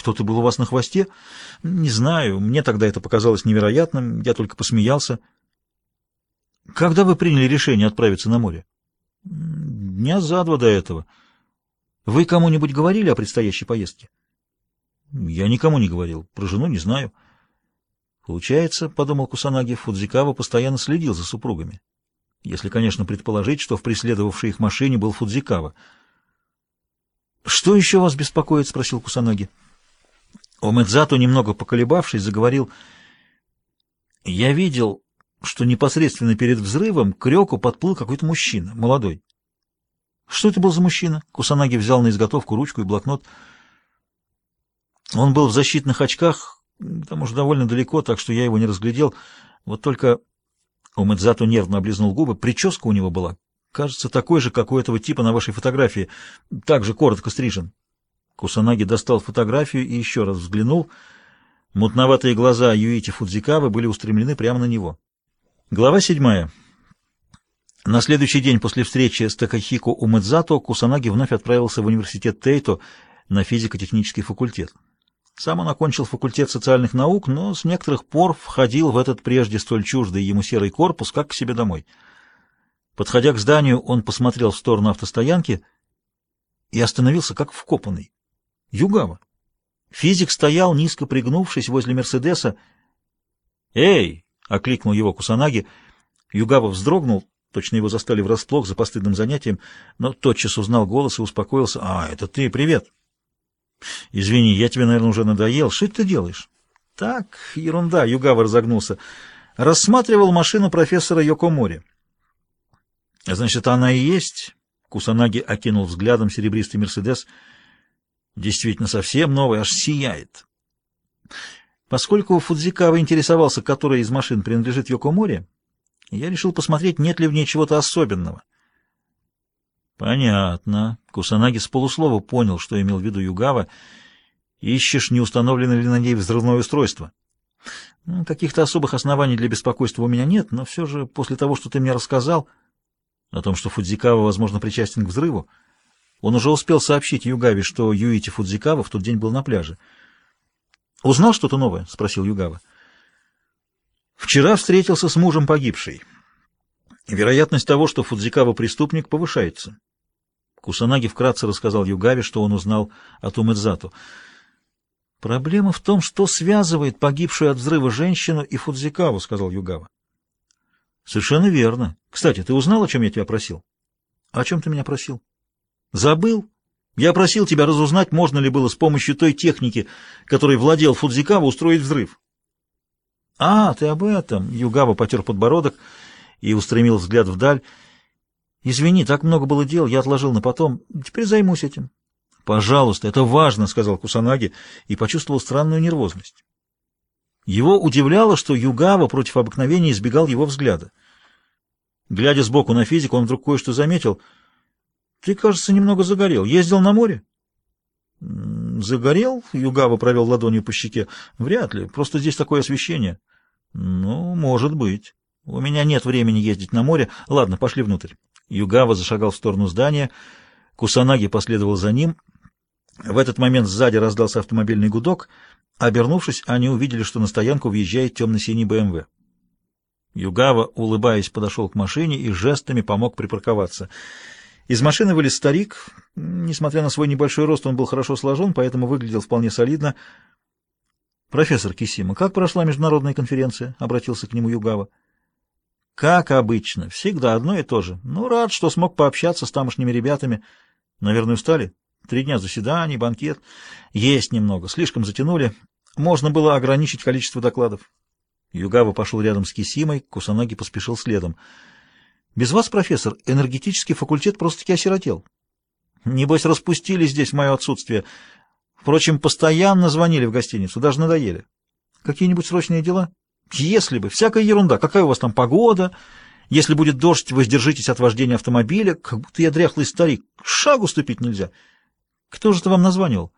Кто-то был у вас на хвосте? Не знаю, мне тогда это показалось невероятным, я только посмеялся. Когда вы приняли решение отправиться на море? Дня за два до этого. Вы кому-нибудь говорили о предстоящей поездке? Я никому не говорил, про жену не знаю. Получается, подумал Кусанаги, Фудзикава постоянно следил за супругами. Если, конечно, предположить, что в преследовавшей их машине был Фудзикава. «Что еще вас беспокоит?» — спросил Кусанаги. Омэдзато, немного поколебавшись, заговорил. «Я видел, что непосредственно перед взрывом к Рёку подплыл какой-то мужчина, молодой. Что это был за мужчина? Кусанаги взял на изготовку ручку и блокнот. Он был в защитных очках, там уж довольно далеко, так что я его не разглядел. Вот только Омэдзато нервно облизнул губы. Прическа у него была, кажется, такой же, как у этого типа на вашей фотографии, также коротко стрижен. Кусанаги достал фотографию и еще раз взглянул. Мутноватые глаза Юити Фудзикавы были устремлены прямо на него. Глава седьмая. На следующий день после встречи с Такахико Умэдзато Кусанаги вновь отправился в университет Тейто на физико-технический факультет. Сам он окончил факультет социальных наук, но с некоторых пор входил в этот прежде столь чуждый ему серый корпус, как к себе домой. Подходя к зданию, он посмотрел в сторону автостоянки и остановился как вкопанный. Югава. Физик стоял, низко пригнувшись возле Мерседеса. «Эй!» — окликнул его Кусанаги. Югава вздрогнул, точно его застали врасплох за постыдным занятием, но тотчас узнал голос и успокоился. «А, это ты, привет!» «Извини, я тебе, наверное, уже надоел. Что ты делаешь?» «Так, ерунда!» — Югава разогнулся. «Рассматривал машину профессора Йокомори». «Значит, она и есть?» Кусанаги окинул взглядом серебристый «Мерседес». Действительно, совсем новый, аж сияет. Поскольку Фудзикава интересовался, которая из машин принадлежит Йокоморе, я решил посмотреть, нет ли в ней чего-то особенного. Понятно. Кусанаги с полуслова понял, что имел в виду Югава. Ищешь, не установлено ли на ней взрывное устройство. Ну, Каких-то особых оснований для беспокойства у меня нет, но все же после того, что ты мне рассказал о том, что Фудзикава, возможно, причастен к взрыву, он уже успел сообщить Югаве, что Юити Фудзикава в тот день был на пляже. «Узнал что-то новое?» — спросил Югава. «Вчера встретился с мужем погибшей. Вероятность того, что Фудзикава преступник, повышается». Кусанаги вкратце рассказал Югаве, что он узнал от Умэдзату. «Проблема в том, что связывает погибшую от взрыва женщину и Фудзикаву», — сказал Югава. «Совершенно верно. Кстати, ты узнал, о чем я тебя просил?» «О чем ты меня просил?» Забыл? Я просил тебя разузнать, можно ли было с помощью той техники, которой владел Фудзикава, устроить взрыв. А, ты об этом. Югава потер подбородок и устремил взгляд вдаль. Извини, так много было дел, я отложил на потом. Теперь займусь этим. Пожалуйста, это важно, сказал Кусанаги и почувствовал странную нервозность. Его удивляло, что Югава против обыкновения избегал его взгляда. Глядя сбоку на физику, он вдруг кое-что заметил — ты, кажется, немного загорел. Ездил на море? Загорел? Югава провел ладонью по щеке. Вряд ли. Просто здесь такое освещение. Ну, может быть. У меня нет времени ездить на море. Ладно, пошли внутрь. Югава зашагал в сторону здания. Кусанаги последовал за ним. В этот момент сзади раздался автомобильный гудок. Обернувшись, они увидели, что на стоянку въезжает темно-синий БМВ. Югава, улыбаясь, подошел к машине и жестами помог припарковаться. Из машины вылез старик. Несмотря на свой небольшой рост, он был хорошо сложен, поэтому выглядел вполне солидно. «Профессор Кисима, как прошла международная конференция?» — обратился к нему Югава. «Как обычно. Всегда одно и то же. Ну, рад, что смог пообщаться с тамошними ребятами. Наверное, устали? Три дня заседаний, банкет. Есть немного. Слишком затянули. Можно было ограничить количество докладов». Югава пошел рядом с Кисимой, Кусанаги поспешил следом. Без вас, профессор, энергетический факультет просто-таки осиротел. Небось, распустили здесь мое отсутствие. Впрочем, постоянно звонили в гостиницу, даже надоели. Какие-нибудь срочные дела? Если бы. Всякая ерунда. Какая у вас там погода? Если будет дождь, воздержитесь от вождения автомобиля. Как будто я дряхлый старик. Шагу ступить нельзя. Кто же это вам названивал?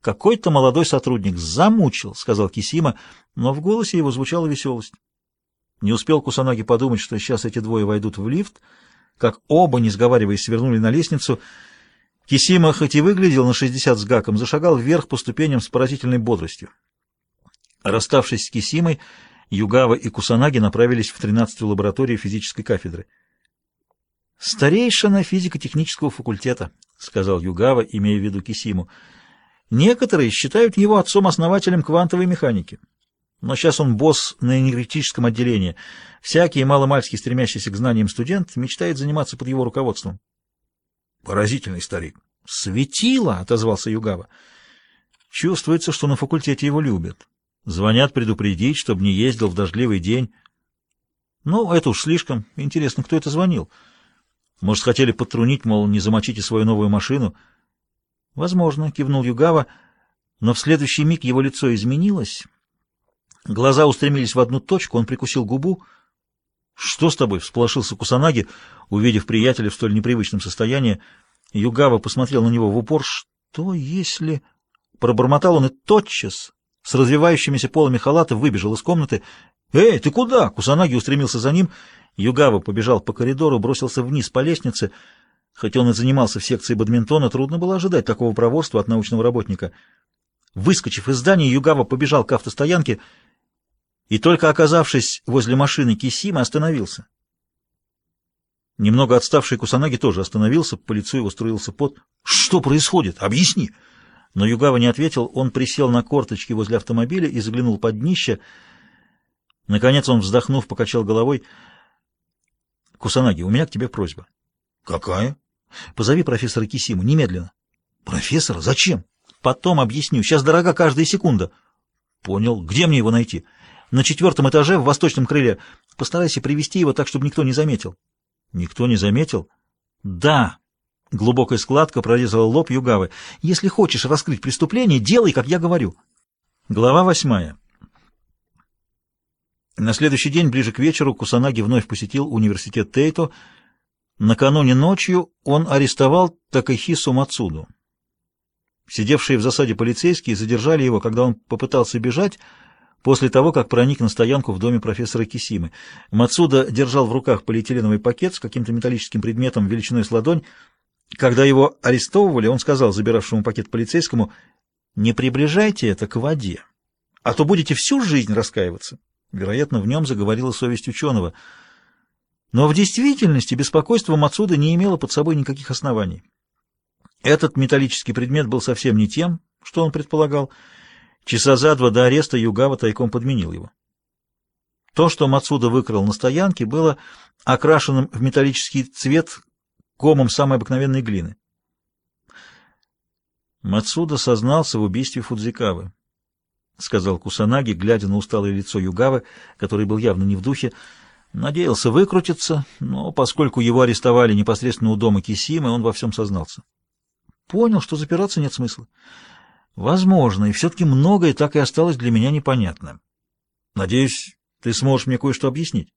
Какой-то молодой сотрудник. Замучил, сказал Кисима, но в голосе его звучала веселость. Не успел Кусанаги подумать, что сейчас эти двое войдут в лифт, как оба, не сговариваясь, свернули на лестницу. Кисима, хоть и выглядел на 60 с гаком, зашагал вверх по ступеням с поразительной бодростью. Расставшись с Кисимой, Югава и Кусанаги направились в 13-ю лабораторию физической кафедры. «Старейшина физико-технического факультета», — сказал Югава, имея в виду Кисиму. «Некоторые считают его отцом-основателем квантовой механики. Но сейчас он босс на энергетическом отделении. Всякий маломальски стремящийся к знаниям студент мечтает заниматься под его руководством». «Поразительный старик». «Светило!» — отозвался Югава. «Чувствуется, что на факультете его любят». Звонят предупредить, чтобы не ездил в дождливый день. Ну, это уж слишком. Интересно, кто это звонил? Может, хотели подтрунить, мол, не замочите свою новую машину? Возможно, кивнул Югава, но в следующий миг его лицо изменилось. Глаза устремились в одну точку, он прикусил губу. «Что с тобой?» — всполошился Кусанаги, увидев приятеля в столь непривычном состоянии. Югава посмотрел на него в упор. «Что если...» Пробормотал он и тотчас с развивающимися полами халата выбежал из комнаты. «Эй, ты куда?» Кусанаги устремился за ним. Югава побежал по коридору, бросился вниз по лестнице. Хоть он и занимался в секции бадминтона, трудно было ожидать такого проворства от научного работника. Выскочив из здания, Югава побежал к автостоянке и, только оказавшись возле машины Кисима, остановился. Немного отставший Кусанаги тоже остановился, по лицу его струился пот. «Что происходит? Объясни!» Но Югава не ответил, он присел на корточки возле автомобиля и заглянул под днище. Наконец он, вздохнув, покачал головой. — Кусанаги, у меня к тебе просьба. — Какая? — Позови профессора Кисиму, немедленно. — Профессора? Зачем? — Потом объясню. Сейчас дорога каждая секунда. — Понял. Где мне его найти? — На четвертом этаже, в восточном крыле. Постарайся привести его так, чтобы никто не заметил. — Никто не заметил? — Да. Глубокая складка прорезала лоб Югавы. «Если хочешь раскрыть преступление, делай, как я говорю». Глава восьмая. На следующий день, ближе к вечеру, Кусанаги вновь посетил университет Тейто. Накануне ночью он арестовал Такахису Мацуду. Сидевшие в засаде полицейские задержали его, когда он попытался бежать, после того, как проник на стоянку в доме профессора Кисимы. Мацуда держал в руках полиэтиленовый пакет с каким-то металлическим предметом величиной с ладонь, когда его арестовывали, он сказал забиравшему пакет полицейскому, «Не приближайте это к воде, а то будете всю жизнь раскаиваться». Вероятно, в нем заговорила совесть ученого. Но в действительности беспокойство Мацуда не имело под собой никаких оснований. Этот металлический предмет был совсем не тем, что он предполагал. Часа за два до ареста Югава тайком подменил его. То, что Мацуда выкрал на стоянке, было окрашенным в металлический цвет комом самой обыкновенной глины. Мацуда сознался в убийстве Фудзикавы, — сказал Кусанаги, глядя на усталое лицо Югавы, который был явно не в духе. Надеялся выкрутиться, но поскольку его арестовали непосредственно у дома Кисимы, он во всем сознался. Понял, что запираться нет смысла. Возможно, и все-таки многое так и осталось для меня непонятным. Надеюсь, ты сможешь мне кое-что объяснить.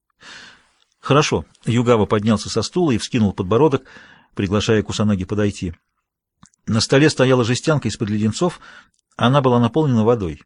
«Хорошо». Югава поднялся со стула и вскинул подбородок, приглашая Кусанаги подойти. На столе стояла жестянка из-под леденцов, она была наполнена водой.